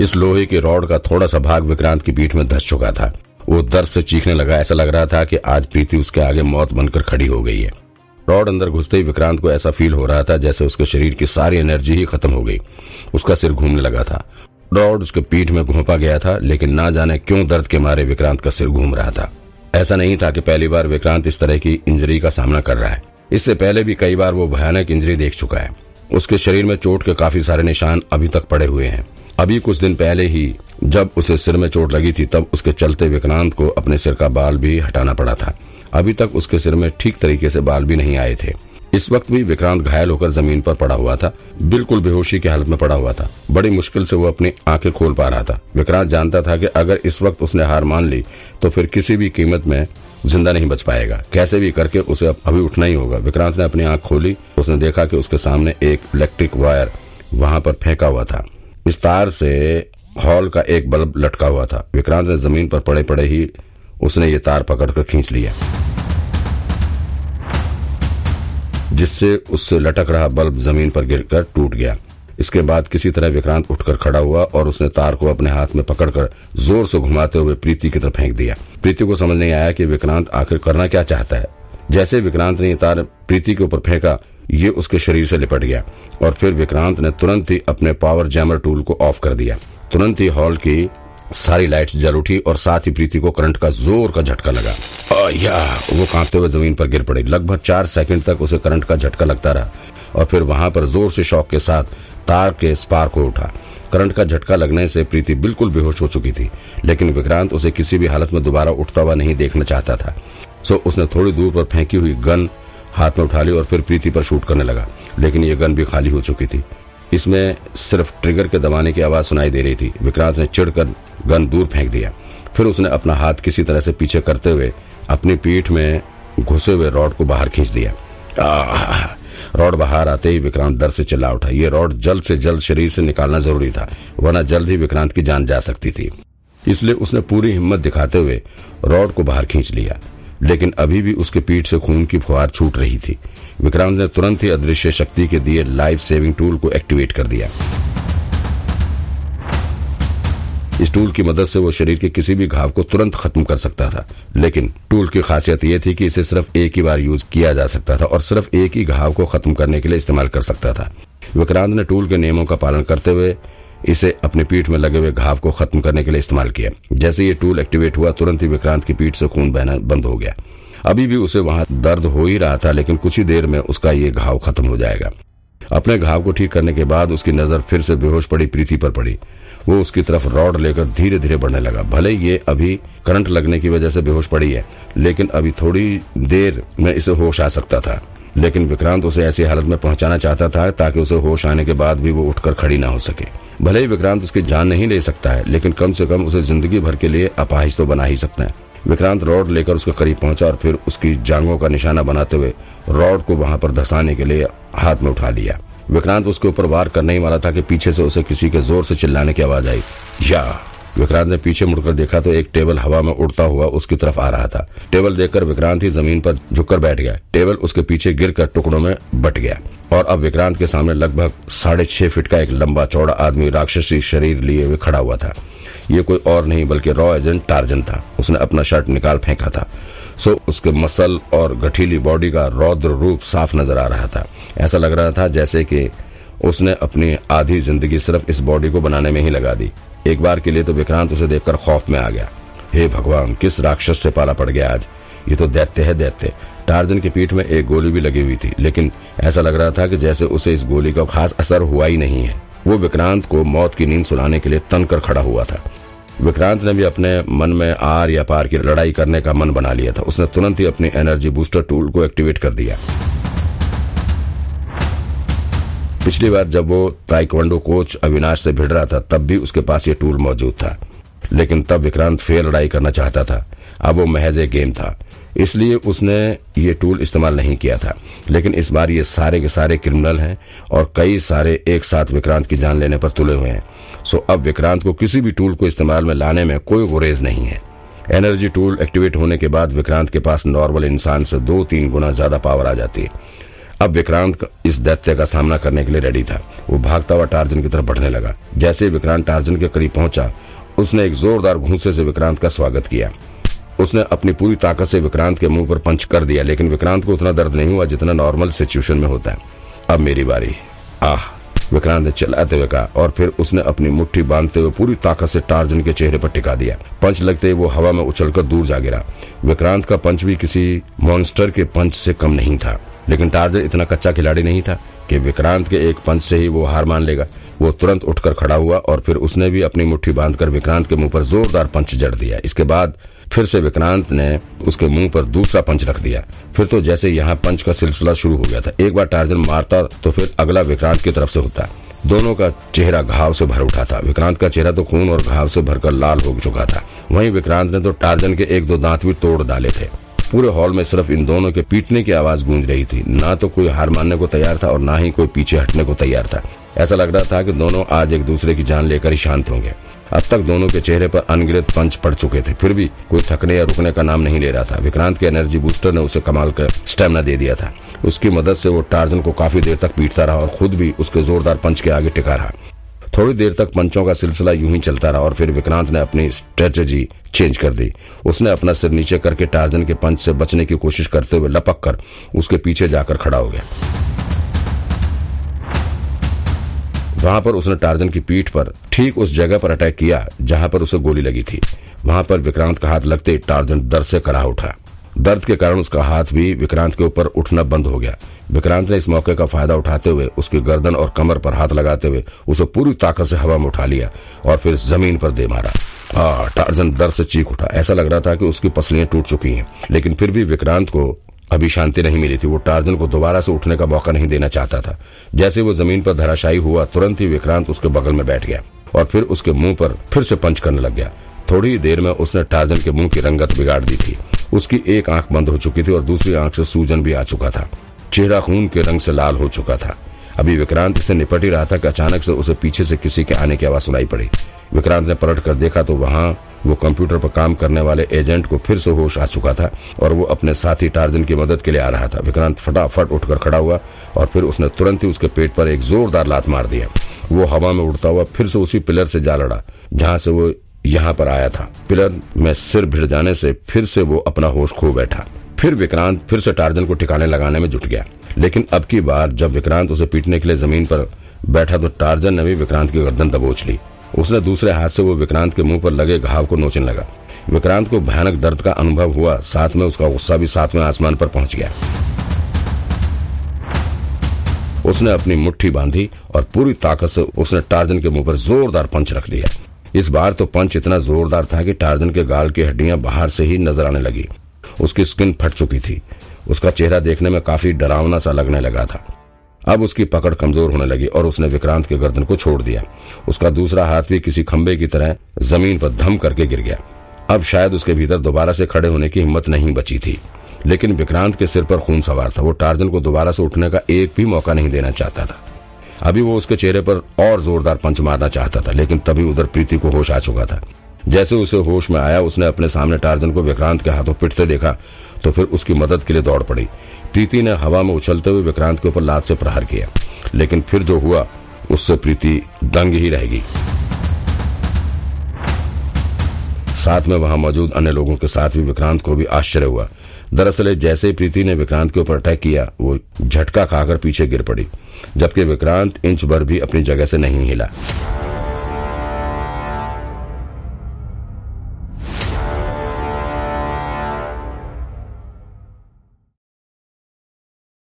इस लोहे के रॉड का थोड़ा सा भाग विक्रांत की पीठ में धस चुका था। वो दर्द से चीखने लगा, ऐसा लग रहा था कि आज प्रीति उसके आगे मौत बनकर खड़ी हो गई है। रॉड अंदर घुसते ही विक्रांत को ऐसा फील हो रहा था जैसे उसके शरीर की सारी एनर्जी ही खत्म हो गई। उसका सिर घूमने लगा था। रॉड उसके पीठ में घूपा गया था, लेकिन ना जाने क्यों दर्द के मारे विक्रांत का सिर घूम रहा था। ऐसा नहीं था कि पहली बार विक्रांत इस तरह की इंजरी का सामना कर रहा है। इससे पहले भी कई बार वो भयानक इंजरी देख चुका है। उसके शरीर में चोट के काफ़ी सारे निशान अभी तक पड़े हुए हैं। अभी कुछ दिन पहले ही, जब उसे सिर में चोट लगी थी, तब उसके चलते विक्रांत को अपने सिर का बाल भी हटाना पड़ा था। अभी तक उसके सिर में ठीक तरीके से बाल भी नहीं आए थे। इस वक्त भी विक्रांत घायल होकर ज़मीन पर पड़ा हुआ था। बिल्कुल बेहोशी की हालत में पड़ा हुआ था। बड़ी मुश्किल से वो अपनी आँखें खोल पा रहा था। विक्रांत जानता था कि अगर इस वक्त उसने हार मान ली तो फिर किसी भी कीमत में ज़िंदा नहीं बच पाएगा। कैसे भी करके उसे अभी उठना ही होगा। विक्रांत ने अपनी आँख खोली। उसने देखा कि उसके सामने एक इलेक्ट्रिक वायर वहाँ पर फेंका हुआ था। इस तार से हॉल का एक बल्ब लटका हुआ था। विक्रांत ने ज़मीन पर पड़े पड़े ही उसने ये तार पकड़कर खींच लिया। जिससे उससे लटक रहा बल्ब ज़मीन पर गिरकर टूट गया। इसके बाद किसी तरह विक्रांत उठकर खड़ा हुआ और उसने तार को अपने हाथ में पकड़कर ज़ोर से घुमाते हुए प्रीति की तरफ़ फेंक दिया। प्रीति को समझ नहीं आया कि विक्रांत आखिर करना क्या चाहता है। जैसे विक्रांत ने तार प्रीति के ऊपर फेंका ये उसके शरीर से लिपट गया और फिर विक्रांत ने तुरंत ही अपने पावर जैमर टूल को ऑफ़ कर दिया। तुरंत ही हॉल की सारी लाइट्स जल उठी और साथ ही प्रीति को करंट का ज़ोर का झटका लगा। या वो कांपते हुए ज़मीन पर गिर पड़ी। लगभग चार सेकंड तक उसे करंट का झटका लगता रहा और फिर वहाँ पर ज़ोर से शौक के साथ तार के स्पार्क हो उठा। करंट का झटका लगने से प्रीति बिल्कुल बेहोश हो चुकी थी, लेकिन विक्रांत उसे किसी भी हालत में दोबारा उठता हुआ नहीं देखना चाहता था। सो उसने थोड़ी दूर पर फेंकी हुई गन हाथ में उठा ली और फिर प्रीति पर शूट करने लगा। लेकिन ये गन भी खाली हो चुकी थी। इसमें सिर्फ़ ट्रिगर के दबाने की आवाज़ सुनाई दे रही थी। विक्रांत ने चिड़कर गन दूर फेंक दिया। फिर उसने अपना हाथ किसी तरह से पीछे करते हुए अपनी पीठ में घुसे हुए रॉड को बाहर खींच दिया। रॉड बाहर आते ही विक्रांत दर से चिल्ला उठा। ये रॉड जल्द से जल्द शरीर से निकालना ज़रूरी था, वरना जल्द ही विक्रांत की जान जा सकती थी। इसलिए उसने पूरी हिम्मत दिखाते हुए रॉड को बाहर खींच लिया। लेकिन अभी भी उसके पीठ से खून की फुहार छूट रही थी। विक्रांत ने तुरंत ही अदृश्य शक्ति के दिए लाइफ सेविंग टूल को एक्टिवेट कर दिया। इस टूल की मदद से वो शरीर के किसी भी घाव को तुरंत खत्म कर सकता था। लेकिन टूल की खासियत यह थी कि इसे सिर्फ़ एक ही बार यूज़ किया जा सकता था और सिर्फ़ एक ही घाव को खत्म करने के लिए इस्तेमाल कर सकता था। विक्रांत ने टूल के नियमों का पालन करते हुए इसे अपने पीठ में लगे हुए घाव को खत्म करने के लिए इस्तेमाल किया। जैसे ये टूल एक्टिवेट हुआ, तुरंत ही विक्रांत की पीठ से खून बहना बंद हो गया। अभी भी उसे वहाँ दर्द हो ही रहा था, लेकिन कुछ ही देर में उसका ये घाव खत्म हो जाएगा। अपने घाव को ठीक करने के बाद उसकी नज़र फिर से बेहोश पड़ी, प्रीति पर पड़ी। वो उसकी तरफ़ रॉड लेकर धीरे धीरे बढ़ने लगा। भले ये अभी करंट लगने की वजह से बेहोश पड़ी है, लेकिन अभी थोड़ी देर में इसे होश आ सकता था। लेकिन विक्रांत उसे ऐसी हालत में पहुंचाना चाहता था ताकि उसे होश आने के बाद भी वो उठकर खड़ी ना हो सके। भले ही विक्रांत उसकी जान नहीं ले सकता है, लेकिन कम से कम उसे ज़िंदगी भर के लिए अपाहिज तो बना ही सकता है। विक्रांत रॉड लेकर उसके करीब पहुँचा और फिर उसकी जांगों का निशाना बनाते हुए रॉड को वहाँ पर धसाने के लिए हाथ में उठा लिया। विक्रांत उसके ऊपर वार करने ही वाला था कि पीछे से उसे किसी के ज़ोर से चिल्लाने की आवाज़ आई। या! विक्रांत ने पीछे मुड़कर देखा तो एक टेबल हवा में उड़ता हुआ उसकी तरफ़ आ रहा था। टेबल देखकर विक्रांत ही ज़मीन पर झुककर बैठ गया। टेबल उसके पीछे गिरकर टुकड़ों में बट गया। और अब विक्रांत के सामने लगभग साढ़े छह फीट का एक लंबा चौड़ा आदमी राक्षसी शरीर लिए हुए खड़ा हुआ था। ये कोई और नहीं, बल्कि रॉ एजेंट टार्जन था। उसने अपना शर्ट निकाल फेंका था। सो उसके मसल और गठीली बॉडी का रौद्र रूप साफ़ नज़र आ रहा था। ऐसा लग रहा था जैसे कि उसने अपनी आधी ज़िंदगी सिर्फ़ इस बॉडी को बनाने में ही लगा दी। एक बार के लिए तो विक्रांत उसे देखकर खौफ में आ गया। हे भगवान, किस राक्षस से पाला पड़ गया आज? ये तो दैत्य है दैत्य। टार्जन की पीठ में एक गोली भी लगी हुई थी, लेकिन ऐसा लग रहा था कि जैसे उसे इस गोली का खास असर हुआ ही नहीं है। वो विक्रांत को मौत की नींद सुलाने के लिए तन कर खड़ा हुआ था। विक्रांत ने भी अपने मन में आर या पार की लड़ाई करने का मन बना लिया था। उसने तुरंत ही अपनी एनर्जी बूस्टर टूल को एक्टिवेट कर दिया। पिछली बार जब वो ताइक्वांडो कोच अविनाश से भिड़ रहा था, तब भी उसके पास ये टूल मौजूद था। लेकिन तब विक्रांत फेर लड़ाई करना चाहता था। अब वो महज एक गेम था। इसलिए उसने ये टूल इस्तेमाल नहीं किया था। लेकिन इस बार ये सारे के सारे क्रिमिनल हैं और कई सारे एक साथ विक्रांत की जान लेने पर तुले हुए हैं। सो अब विक्रांत को किसी भी टूल को इस्तेमाल में लाने में कोई गुरेज नहीं है। एनर्जी टूल एक्टिवेट होने के बाद विक्रांत के पास नॉर्मल इंसान से दो तीन गुना ज़्यादा पावर आ जाती है। अब विक्रांत इस दैत्य का सामना करने के लिए रेडी था। वो भागता हुआ टार्जन की तरफ़ बढ़ने लगा। जैसे ही विक्रांत टार्जन के करीब पहुँचा, उसने एक जोरदार घूसे से विक्रांत का स्वागत किया। उसने अपनी पूरी ताकत से विक्रांत के मुँह पर पंच कर दिया, लेकिन विक्रांत को उतना दर्द नहीं हुआ जितना नॉर्मल सिचुएशन में होता है। अब मेरी बारी। आह, विक्रांत ने चलाते हुए कहा, और फिर उसने अपनी मुट्ठी बांधते हुए पूरी ताकत से टार्जन के चेहरे पर टिका दिया। पंच लगते ही वो हवा में उछलकर दूर जा गिरा। विक्रांत का पंच भी किसी मॉन्स्टर के पंच से कम नहीं था। लेकिन टार्जन इतना कच्चा खिलाड़ी नहीं था कि विक्रांत के एक पंच से ही वो हार मान लेगा। वो तुरंत उठकर खड़ा हुआ और फिर उसने भी अपनी मुट्ठी बांधकर विक्रांत के मुँह पर जोरदार पंच जड़ दिया। इसके बाद फिर से विक्रांत ने उसके मुँह पर दूसरा पंच रख दिया। फिर तो जैसे यहाँ पंच का सिलसिला शुरू हो गया था। एक बार टार्जन मारता तो फिर अगला विक्रांत की तरफ़ से होता। दोनों का चेहरा घाव से भर उठा था। विक्रांत का चेहरा तो खून और घाव से भरकर लाल हो चुका था। वहीं विक्रांत ने तो टार्जन के एक दो दांत भी तोड़ डाले थे। पूरे हॉल में सिर्फ़ इन दोनों के पीटने की आवाज़ गूंज रही थी। ना तो कोई हार मानने को तैयार था और ना ही कोई पीछे हटने को तैयार था। ऐसा लग रहा था कि दोनों आज एक दूसरे की जान लेकर ही शांत होंगे। अब तक दोनों के चेहरे पर अनगिनत पंच पड़ चुके थे। फिर भी कोई थकने या रुकने का नाम नहीं ले रहा था। विक्रांत के एनर्जी बूस्टर ने उसे कमाल कर स्टेमिना दे दिया था। उसकी मदद से वो टार्जन को काफ़ी देर तक पीटता रहा और खुद भी उसके जोरदार पंच के आगे टिका रहा। थोड़ी देर तक पंचों का सिलसिला यूँ ही चलता रहा और फिर विक्रांत ने अपनी स्ट्रेटेजी चेंज कर दी। उसने अपना सिर नीचे करके टार्जन के पंच से बचने की कोशिश करते हुए लपक कर उसके पीछे जाकर खड़ा हो गया। वहाँ पर उसने टार्जन की पीठ पर ठीक उस जगह पर अटैक किया जहाँ पर उसे गोली लगी थी। वहाँ पर विक्रांत का हाथ लगते टार्जन दर से करा उठा। दर्द के कारण उसका हाथ भी विक्रांत के ऊपर उठना बंद हो गया। विक्रांत ने इस मौके का फ़ायदा उठाते हुए उसकी गर्दन और कमर पर हाथ लगाते हुए उसे पूरी ताकत से हवा में उठा लिया और फिर ज़मीन पर दे मारा। हाँ टार्जन दर्द से चीख उठा। ऐसा लग रहा था कि उसकी पसलियाँ टूट चुकी हैं, लेकिन फिर भी विक्रांत को अभी शांति नहीं मिली थी। वो टार्जन को दोबारा से उठने का मौका नहीं देना चाहता था। जैसे वो ज़मीन पर धराशायी हुआ, तुरंत ही विक्रांत उसके बगल में बैठ गया और फिर उसके मुँह पर फिर से पंच करने लग गया। थोड़ी देर में उसने टार्जन के मुँह की रंगत बिगाड़ दी थी। उसकी एक आँख बंद हो चुकी थी और दूसरी आँख से सूजन भी आ चुका था। चेहरा खून के रंग से लाल हो चुका था। अभी विक्रांत से निपट ही रहा था कि अचानक से उसे पीछे से किसी के आने की आवाज़ सुनाई पड़ी। विक्रांत ने पलट कर देखा तो वहाँ वो कंप्यूटर पर काम करने वाले एजेंट को फिर से होश आ चुका था और वो अपने साथी टार्जन की मदद के लिए आ रहा था। विक्रांत फटाफट उठकर खड़ा हुआ और फिर उसने तुरंत ही उसके पेट पर एक जोरदार लात मार दिया। वो हवा में उड़ता हुआ फिर से उसी पिलर से जा लड़ा, जहाँ से वो यहाँ पर आया था। पिलर में सिर भिड़ जाने से फिर से वो अपना होश खो बैठा। फिर विक्रांत फिर से टार्जन को ठिकाने लगाने में जुट गया। लेकिन अब की बार जब विक्रांत उसे पीटने के लिए ज़मीन पर बैठा तो टार्जन ने भी विक्रांत की गर्दन दबोच ली। उसने दूसरे हाथ से वो विक्रांत के मुँह पर लगे घाव को नोचने लगा। विक्रांत को भयानक दर्द का अनुभव हुआ। साथ में उसका गुस्सा भी सातवें आसमान पर पहुँच गया। उसने अपनी मुट्ठी बांधी और पूरी ताकत से उसने टार्जन के मुँह पर जोरदार पंच रख दिया। इस बार तो पंच इतना जोरदार था कि टार्जन के गाल की हड्डियाँ बाहर से ही नज़र आने लगी। उसकी स्किन फट चुकी थी। उसका चेहरा देखने में काफ़ी डरावना सा लगने लगा था। अब उसकी पकड़ कमज़ोर होने लगी और उसने विक्रांत के गर्दन को छोड़ दिया। उसका दूसरा हाथ भी किसी खंबे की तरह ज़मीन पर धम करके गिर गया। अब शायद उसके भीतर दोबारा से खड़े होने की हिम्मत नहीं बची थी। लेकिन विक्रांत के सिर पर खून सवार था। वो टार्जन को दोबारा से उठने का एक भी मौका नहीं देना चाहता था। अभी वो उसके चेहरे पर और जोरदार पंच मारना चाहता था, लेकिन तभी उधर प्रीति को होश आ चुका था। जैसे उसे होश में आया, उसने अपने सामने टार्जन को विक्रांत के हाथों पिटते देखा तो फिर उसकी मदद के लिए दौड़ पड़ी। प्रीति ने हवा में उछलते हुए विक्रांत के ऊपर लात से प्रहार किया, लेकिन फिर जो हुआ, उससे प्रीति दंग ही रहेगी साथ में वहाँ मौजूद अन्य लोगों के साथ भी विक्रांत को भी आश्चर्य हुआ। दरअसल जैसे प्रीति ने विक्रांत के ऊपर अटैक किया, वो झटका खाकर पीछे गिर पड़ी, जबकि विक्रांत इंच भर भी अपनी जगह से नहीं हिला।